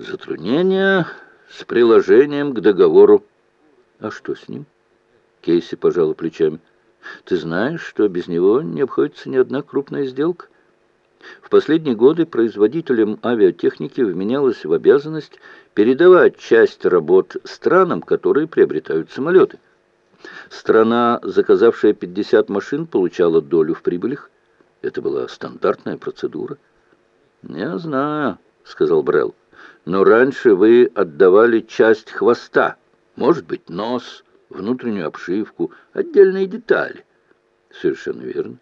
Затруднение с приложением к договору. А что с ним? Кейси пожала плечами. Ты знаешь, что без него не обходится ни одна крупная сделка. В последние годы производителям авиатехники вменялось в обязанность передавать часть работ странам, которые приобретают самолеты. Страна, заказавшая 50 машин, получала долю в прибылях. Это была стандартная процедура. «Я знаю», — сказал Брелл, — «но раньше вы отдавали часть хвоста, может быть, нос, внутреннюю обшивку, отдельные детали». «Совершенно верно.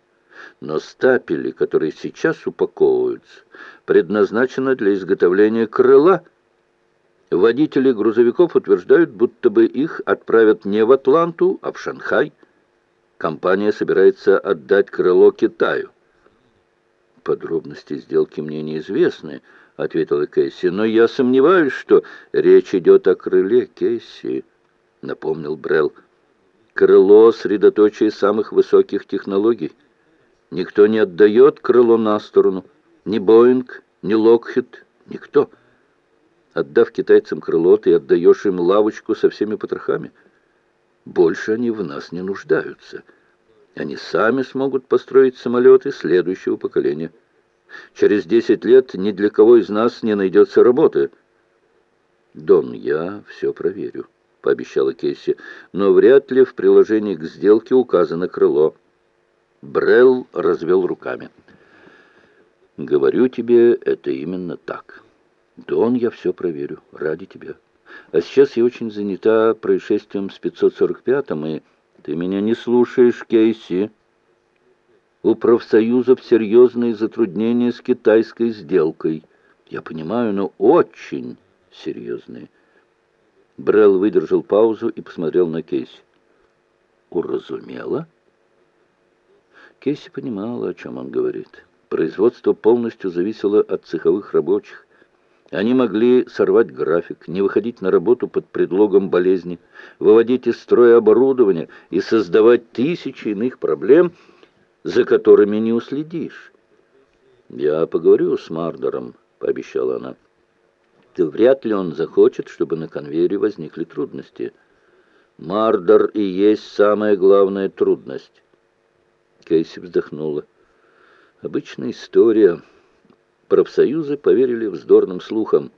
Но стапели, которые сейчас упаковываются, предназначены для изготовления крыла. Водители грузовиков утверждают, будто бы их отправят не в Атланту, а в Шанхай. Компания собирается отдать крыло Китаю. «Подробности сделки мне неизвестны», — ответила Кэсси. «Но я сомневаюсь, что речь идет о крыле Кэсси», — напомнил Брелл. «Крыло — средоточие самых высоких технологий». Никто не отдает крыло на сторону. Ни Боинг, ни Локхит, никто. Отдав китайцам крыло, ты отдаешь им лавочку со всеми потрохами. Больше они в нас не нуждаются. Они сами смогут построить самолеты следующего поколения. Через десять лет ни для кого из нас не найдется работы. «Дон, я все проверю», — пообещала Кейси, «но вряд ли в приложении к сделке указано крыло». Брелл развел руками. «Говорю тебе, это именно так. Дон, я все проверю. Ради тебя. А сейчас я очень занята происшествием с 545-м, и ты меня не слушаешь, Кейси. У профсоюзов серьезные затруднения с китайской сделкой. Я понимаю, но очень серьезные». Брелл выдержал паузу и посмотрел на Кейси. «Уразумела?» Кейси понимала, о чем он говорит. Производство полностью зависело от цеховых рабочих. Они могли сорвать график, не выходить на работу под предлогом болезни, выводить из строя оборудование и создавать тысячи иных проблем, за которыми не уследишь. «Я поговорю с Мардером», — пообещала она. «Ты вряд ли он захочет, чтобы на конвейере возникли трудности. Мардер и есть самая главная трудность». Кейси вздохнула. Обычная история. Профсоюзы поверили вздорным слухам.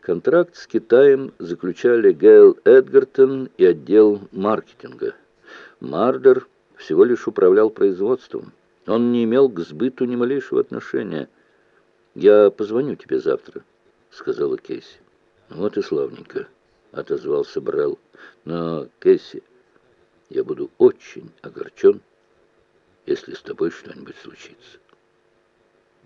Контракт с Китаем заключали Гейл Эдгартон и отдел маркетинга. Мардер всего лишь управлял производством. Он не имел к сбыту ни малейшего отношения. «Я позвоню тебе завтра», — сказала Кейси. «Вот и славненько», — отозвался Брелл. «Но, Кейси, я буду очень огорчен» если с тобой что-нибудь случится.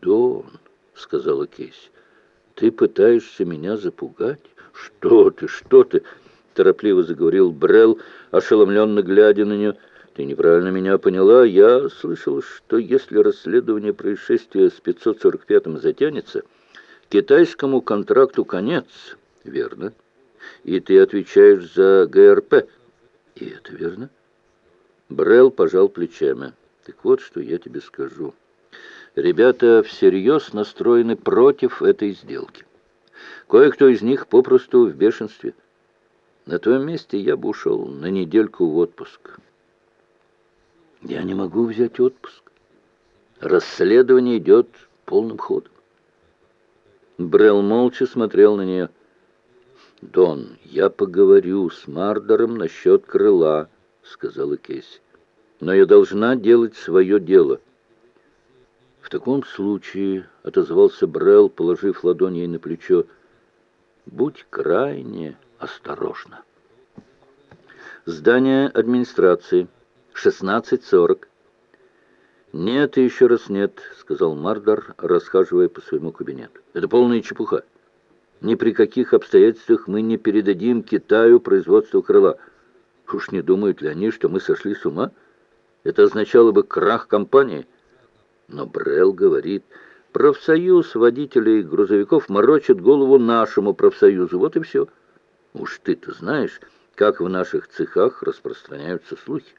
«Дон», — сказала Кейси, — «ты пытаешься меня запугать?» «Что ты, что ты?» — торопливо заговорил Брелл, ошеломленно глядя на нее. «Ты неправильно меня поняла. Я слышал, что если расследование происшествия с 545-м затянется, китайскому контракту конец, верно? И ты отвечаешь за ГРП. И это верно?» Брелл пожал плечами. Так вот, что я тебе скажу. Ребята всерьез настроены против этой сделки. Кое-кто из них попросту в бешенстве. На твоем месте я бы ушел на недельку в отпуск. Я не могу взять отпуск. Расследование идет полным ходом. Брел молча смотрел на нее. «Дон, я поговорю с Мардером насчет крыла», — сказала Кейси но я должна делать свое дело». «В таком случае», — отозвался Брелл, положив ладонь ей на плечо, — «будь крайне осторожна». Здание администрации, 16.40. «Нет и еще раз нет», — сказал Мардар, расхаживая по своему кабинету. «Это полная чепуха. Ни при каких обстоятельствах мы не передадим Китаю производство крыла. Уж не думают ли они, что мы сошли с ума?» Это означало бы крах компании. Но Брелл говорит, профсоюз водителей грузовиков морочит голову нашему профсоюзу. Вот и все. Уж ты-то знаешь, как в наших цехах распространяются слухи.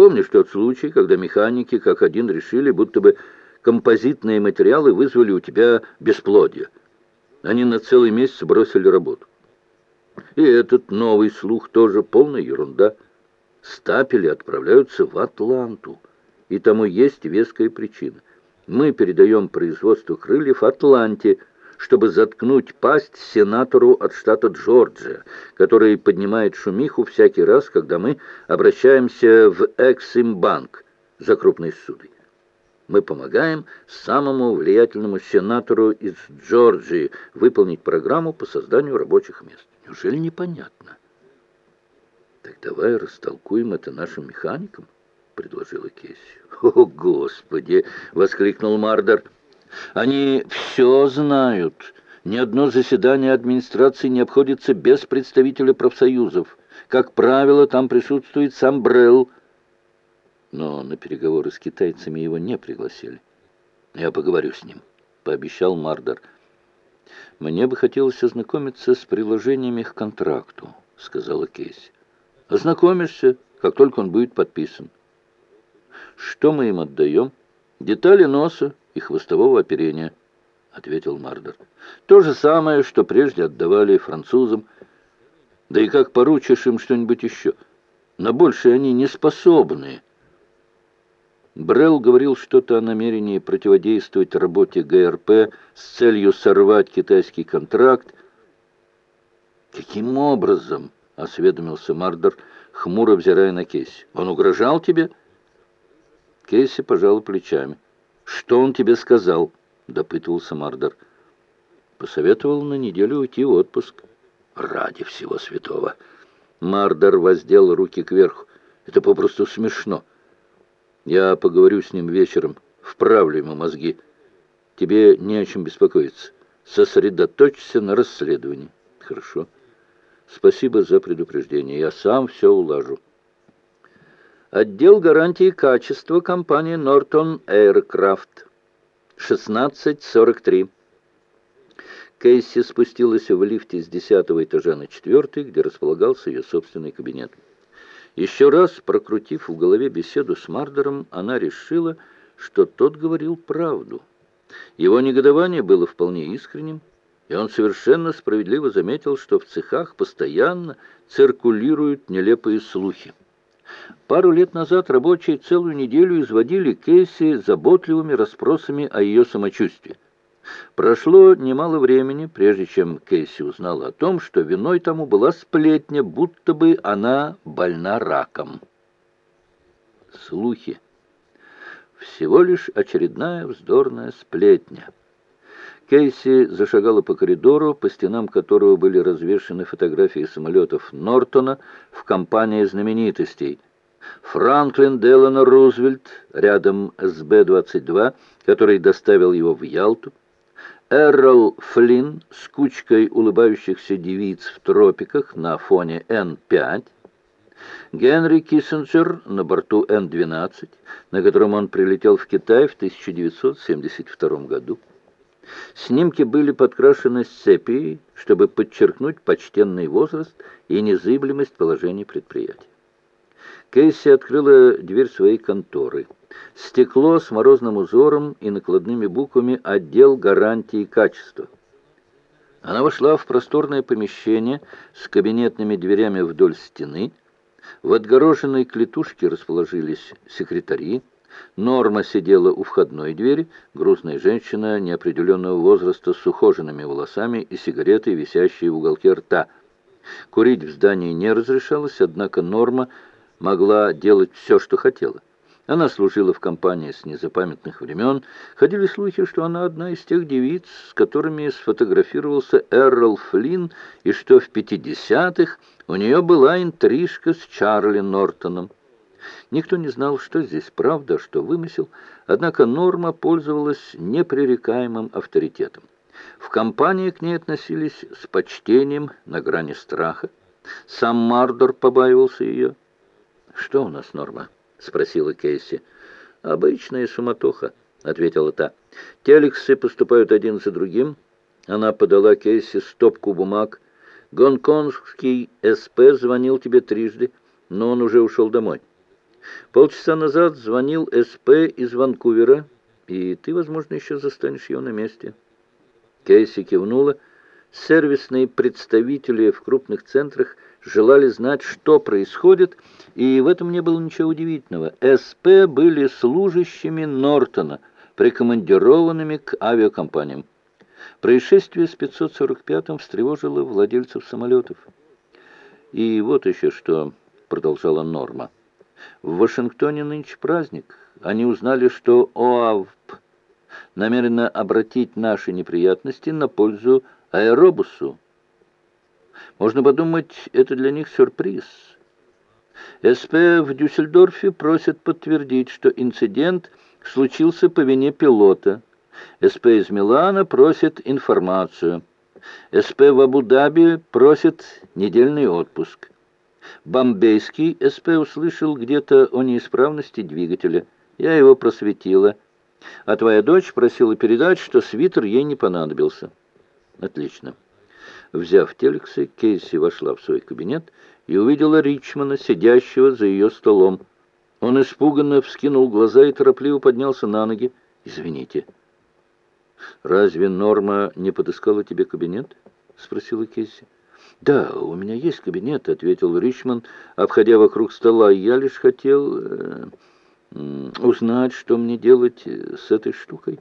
Помнишь тот случай, когда механики как один решили, будто бы композитные материалы вызвали у тебя бесплодие? Они на целый месяц бросили работу. И этот новый слух тоже полная ерунда. Стапели отправляются в Атланту, и тому есть веская причина. Мы передаем производство крыльев Атланте, чтобы заткнуть пасть сенатору от штата Джорджия, который поднимает шумиху всякий раз, когда мы обращаемся в Эксимбанк за крупной ссудой. Мы помогаем самому влиятельному сенатору из Джорджии выполнить программу по созданию рабочих мест. Неужели непонятно? Так давай растолкуем это нашим механикам, предложила Кейси. О, Господи! воскликнул Мардер. Они все знают. Ни одно заседание администрации не обходится без представителя профсоюзов. Как правило, там присутствует сам Брелл, но на переговоры с китайцами его не пригласили. «Я поговорю с ним», — пообещал Мардер. «Мне бы хотелось ознакомиться с приложениями к контракту», — сказала Кейси. «Ознакомишься, как только он будет подписан». «Что мы им отдаем?» «Детали носа и хвостового оперения», — ответил Мардер. «То же самое, что прежде отдавали французам. Да и как поручишь им что-нибудь еще? На большее они не способны». Брелл говорил что-то о намерении противодействовать работе ГРП с целью сорвать китайский контракт. «Каким образом?» — осведомился Мардер, хмуро взирая на Кейси. «Он угрожал тебе?» Кейси пожал плечами. «Что он тебе сказал?» — допытывался Мардер. Посоветовал на неделю уйти в отпуск. «Ради всего святого!» Мардер воздел руки кверху. «Это попросту смешно!» Я поговорю с ним вечером, вправлю ему мозги. Тебе не о чем беспокоиться. Сосредоточься на расследовании. Хорошо. Спасибо за предупреждение. Я сам все улажу. Отдел гарантии качества компании Norton Aircraft. 1643. Кейси спустилась в лифте с десятого этажа на четвертый, где располагался ее собственный кабинет. Еще раз прокрутив в голове беседу с Мардером, она решила, что тот говорил правду. Его негодование было вполне искренним, и он совершенно справедливо заметил, что в цехах постоянно циркулируют нелепые слухи. Пару лет назад рабочие целую неделю изводили Кейси заботливыми расспросами о ее самочувствии. Прошло немало времени, прежде чем Кейси узнала о том, что виной тому была сплетня, будто бы она больна раком. Слухи. Всего лишь очередная вздорная сплетня. Кейси зашагала по коридору, по стенам которого были развешаны фотографии самолетов Нортона в компании знаменитостей. Франклин Делано Рузвельт рядом с Б-22, который доставил его в Ялту, Эррол Флинн с кучкой улыбающихся девиц в тропиках на фоне Н-5, Генри Киссинджер на борту Н-12, на котором он прилетел в Китай в 1972 году. Снимки были подкрашены сепией, чтобы подчеркнуть почтенный возраст и незыблемость положения предприятия. Кейси открыла дверь своей конторы – Стекло с морозным узором и накладными буквами «Отдел гарантии качества». Она вошла в просторное помещение с кабинетными дверями вдоль стены. В отгороженной клетушке расположились секретари. Норма сидела у входной двери, грустная женщина неопределенного возраста с ухоженными волосами и сигаретой, висящей в уголке рта. Курить в здании не разрешалось, однако Норма могла делать все, что хотела. Она служила в компании с незапамятных времен. Ходили слухи, что она одна из тех девиц, с которыми сфотографировался Эррол Флинн, и что в 50-х у нее была интрижка с Чарли Нортоном. Никто не знал, что здесь правда, что вымысел, однако Норма пользовалась непререкаемым авторитетом. В компании к ней относились с почтением на грани страха. Сам Мардор побаивался ее. «Что у нас, Норма?» — спросила Кейси. «Обычная суматоха», — ответила та. «Телексы поступают один за другим». Она подала Кейси стопку бумаг. «Гонконгский СП звонил тебе трижды, но он уже ушел домой. Полчаса назад звонил СП из Ванкувера, и ты, возможно, еще застанешь ее на месте». Кейси кивнула. Сервисные представители в крупных центрах желали знать, что происходит, и в этом не было ничего удивительного. СП были служащими Нортона, прикомандированными к авиакомпаниям. Происшествие с 545-м встревожило владельцев самолетов. «И вот еще что», — продолжала Норма. «В Вашингтоне нынче праздник. Они узнали, что ОАВП намерена обратить наши неприятности на пользу аэробусу. Можно подумать, это для них сюрприз. СП в Дюссельдорфе просят подтвердить, что инцидент случился по вине пилота. СП из Милана просит информацию. СП в Абу-Даби просит недельный отпуск. Бомбейский СП услышал где-то о неисправности двигателя. Я его просветила. А твоя дочь просила передать, что свитер ей не понадобился. Отлично. Взяв телексы, Кейси вошла в свой кабинет и увидела Ричмана, сидящего за ее столом. Он испуганно вскинул глаза и торопливо поднялся на ноги. «Извините». «Разве Норма не подыскала тебе кабинет?» — спросила Кейси. «Да, у меня есть кабинет», — ответил Ричман, обходя вокруг стола. «Я лишь хотел э, узнать, что мне делать э, с этой штукой».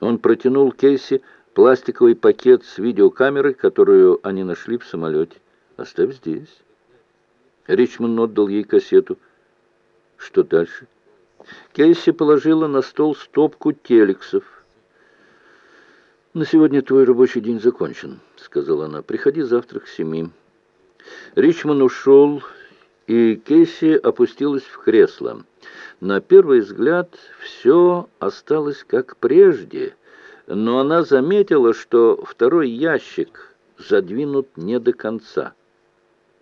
Он протянул Кейси пластиковый пакет с видеокамерой, которую они нашли в самолете. Оставь здесь. Ричмонд отдал ей кассету. Что дальше? Кейси положила на стол стопку телексов. «На сегодня твой рабочий день закончен», — сказала она. «Приходи завтра к семи». Ричмонд ушел, и Кейси опустилась в кресло. На первый взгляд все осталось как прежде — но она заметила, что второй ящик задвинут не до конца.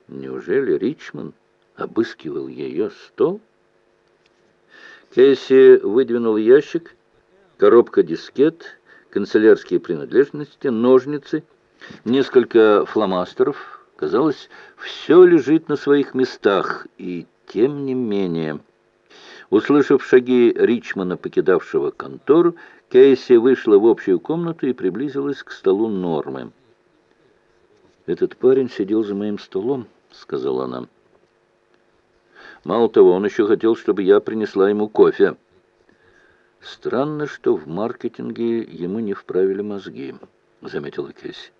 Неужели Ричман обыскивал ее стол? Кейси выдвинул ящик, коробка дискет, канцелярские принадлежности, ножницы, несколько фломастеров. Казалось, все лежит на своих местах, и тем не менее... Услышав шаги Ричмана, покидавшего контору, Кейси вышла в общую комнату и приблизилась к столу Нормы. «Этот парень сидел за моим столом», — сказала она. «Мало того, он еще хотел, чтобы я принесла ему кофе». «Странно, что в маркетинге ему не вправили мозги», — заметила Кейси.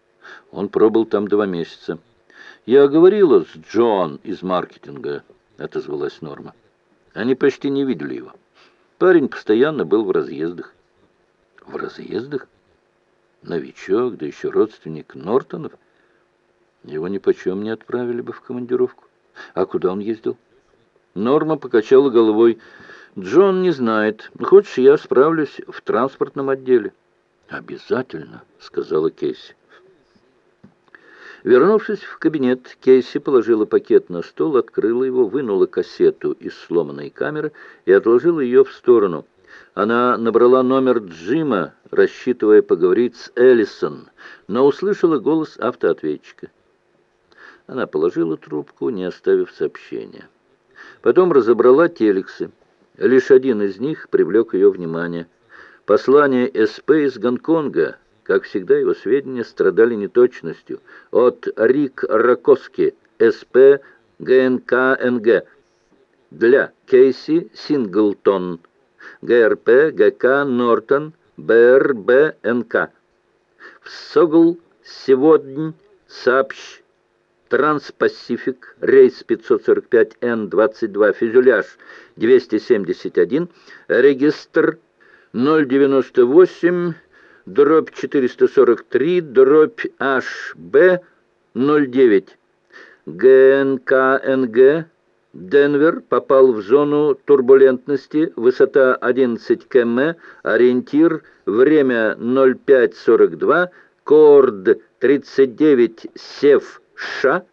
«Он пробыл там два месяца». «Я говорила с Джон из маркетинга», — отозвалась Норма. «Они почти не видели его. Парень постоянно был в разъездах». В разъездах? Новичок, да еще родственник Нортонов. Его ни почем не отправили бы в командировку. А куда он ездил? Норма покачала головой. Джон не знает. Хочешь, я справлюсь в транспортном отделе? Обязательно, сказала Кейси. Вернувшись в кабинет, Кейси положила пакет на стол, открыла его, вынула кассету из сломанной камеры и отложила ее в сторону. Она набрала номер Джима, рассчитывая поговорить с Эллисон, но услышала голос автоответчика. Она положила трубку, не оставив сообщения. Потом разобрала телексы. Лишь один из них привлек ее внимание. Послание СП из Гонконга. Как всегда, его сведения страдали неточностью. От Рик Ракоски, СП ГНК-НГ. Для Кейси Синглтон. ГРП, ГК, Нортон, БРБ, НК. В Согл сегодня сообщ Транспасифик, рейс 545Н-22, фюзеляж 271, регистр 098, дробь 443, дробь HB 09, ГНКНГ Денвер попал в зону турбулентности, высота 11 км, ориентир, время 05.42, коорд 39 сев ша,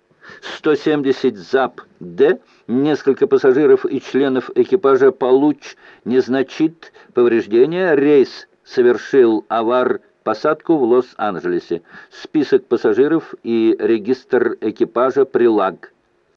170 зап д, несколько пассажиров и членов экипажа получ не значит повреждения, рейс совершил авар посадку в Лос-Анджелесе. Список пассажиров и регистр экипажа прилаг.